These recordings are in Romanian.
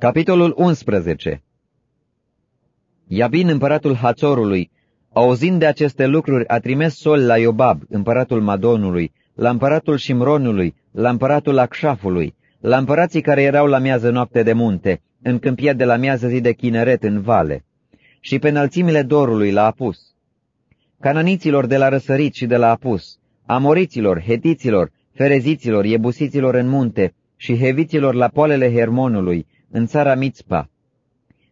Capitolul 11 Iabin, împăratul Hațorului, auzind de aceste lucruri, a trimis sol la Iobab, împăratul Madonului, la împăratul Shimronului, la împăratul Acșafului, la împărații care erau la miază noapte de munte, în câmpia de la miază zi de chineret în vale, și pe înălțimile dorului l-a apus. Cananiților de la răsărit și de la apus, amoriților, hetiților, fereziților, iebusiților în munte și heviților la poalele Hermonului, în țara Mitzpa.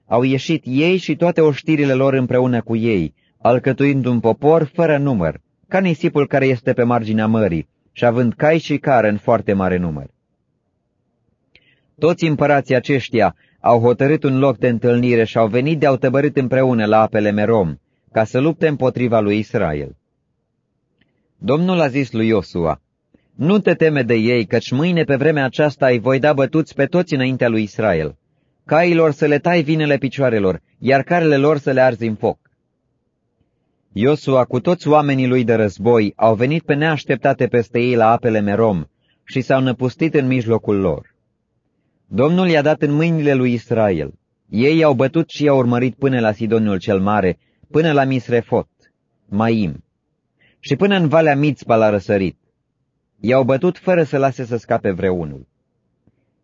Au ieșit ei și toate oștirile lor împreună cu ei, alcătuind un popor fără număr, ca nisipul care este pe marginea mării, și având cai și care în foarte mare număr. Toți împărații aceștia au hotărât un loc de întâlnire și au venit de-au tăbărit împreună la apele Merom, ca să lupte împotriva lui Israel. Domnul a zis lui Iosua, Nu te teme de ei, căci mâine pe vremea aceasta îi voi da bătuți pe toți înaintea lui Israel. Cailor să le tai vinele picioarelor, iar carele lor să le arzi în foc. Iosua cu toți oamenii lui de război au venit pe neașteptate peste ei la apele Merom și s-au năpustit în mijlocul lor. Domnul i-a dat în mâinile lui Israel. Ei i-au bătut și i-au urmărit până la Sidoniul cel Mare, până la Misrefot, Maim, și până în Valea Mitzpa l-a răsărit. I-au bătut fără să lase să scape vreunul.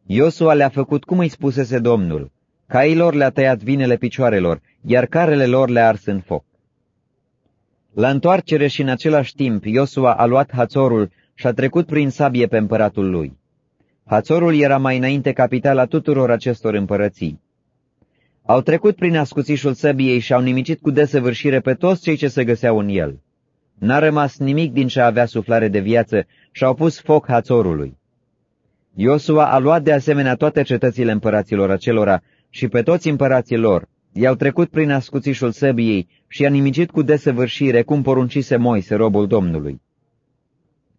Iosua le-a făcut cum îi spusese Domnul. Cailor le-a tăiat vinele picioarelor, iar carele lor le-a ars în foc. La întoarcere și în același timp, Iosua a luat Hațorul și a trecut prin sabie pe împăratul lui. Hațorul era mai înainte capitala tuturor acestor împărății. Au trecut prin ascuțișul săbiei și au nimicit cu desăvârșire pe toți cei ce se găseau în el. N-a rămas nimic din ce avea suflare de viață și au pus foc Hațorului. Iosua a luat de asemenea toate cetățile împăraților acelora și pe toți împărații lor, i-au trecut prin ascuțișul săbiei și i-a nimicit cu desăvârșire cum poruncise Moise, robul Domnului.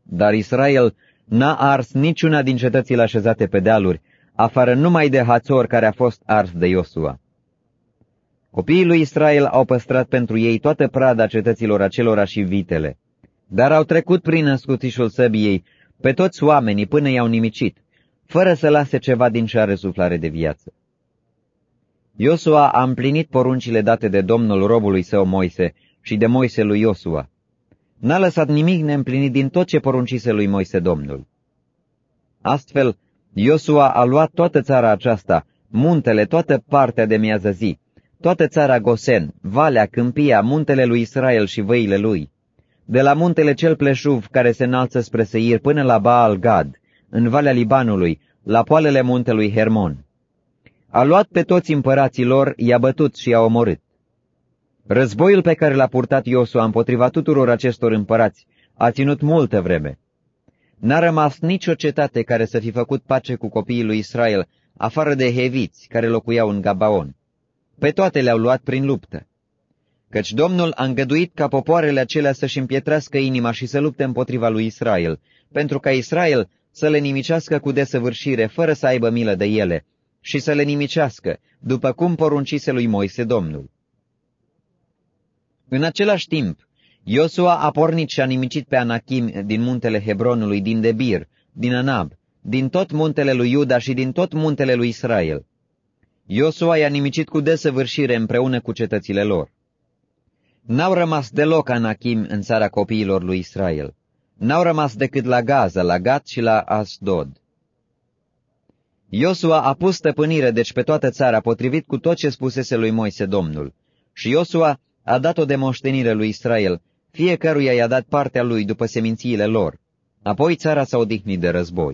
Dar Israel n-a ars niciuna din cetățile așezate pe dealuri, afară numai de Hațor care a fost ars de Iosua. Copiii lui Israel au păstrat pentru ei toată prada cetăților acelora și vitele, dar au trecut prin ascutișul săbiei pe toți oamenii până i-au nimicit, fără să lase ceva din ce șare suflare de viață. Iosua a împlinit poruncile date de Domnul robului său Moise și de Moise lui Iosua. N-a lăsat nimic neîmplinit din tot ce poruncise lui Moise Domnul. Astfel, Iosua a luat toată țara aceasta, muntele, toată partea de miază zi, toată țara Gosen, valea, câmpia, muntele lui Israel și văile lui, de la muntele cel pleșuv care se înalță spre Seir până la Baal Gad, în valea Libanului, la poalele muntelui Hermon. A luat pe toți împărații lor, i-a bătut și i-a omorât. Războiul pe care l-a purtat Iosua împotriva tuturor acestor împărați a ținut multă vreme. N-a rămas nicio cetate care să fi făcut pace cu copiii lui Israel, afară de heviți care locuiau în Gabaon. Pe toate le-au luat prin luptă. Căci Domnul a îngăduit ca popoarele acelea să-și împietrească inima și să lupte împotriva lui Israel, pentru ca Israel să le nimicească cu desăvârșire, fără să aibă milă de ele, și să le nimicească, după cum poruncise lui Moise Domnul. În același timp, Iosua a pornit și a nimicit pe Anachim din muntele Hebronului, din Debir, din Anab, din tot muntele lui Iuda și din tot muntele lui Israel. Iosua i-a nimicit cu desăvârșire împreună cu cetățile lor. N-au rămas deloc Anachim în țara copiilor lui Israel. N-au rămas decât la Gaza, la Gat și la Asdod. Iosua a pus stăpânire deci pe toată țara, potrivit cu tot ce spusese lui Moise Domnul. Și Iosua a dat o demoștenire lui Israel, fiecăruia i-a dat partea lui după semințiile lor. Apoi țara s-a odihnit de război.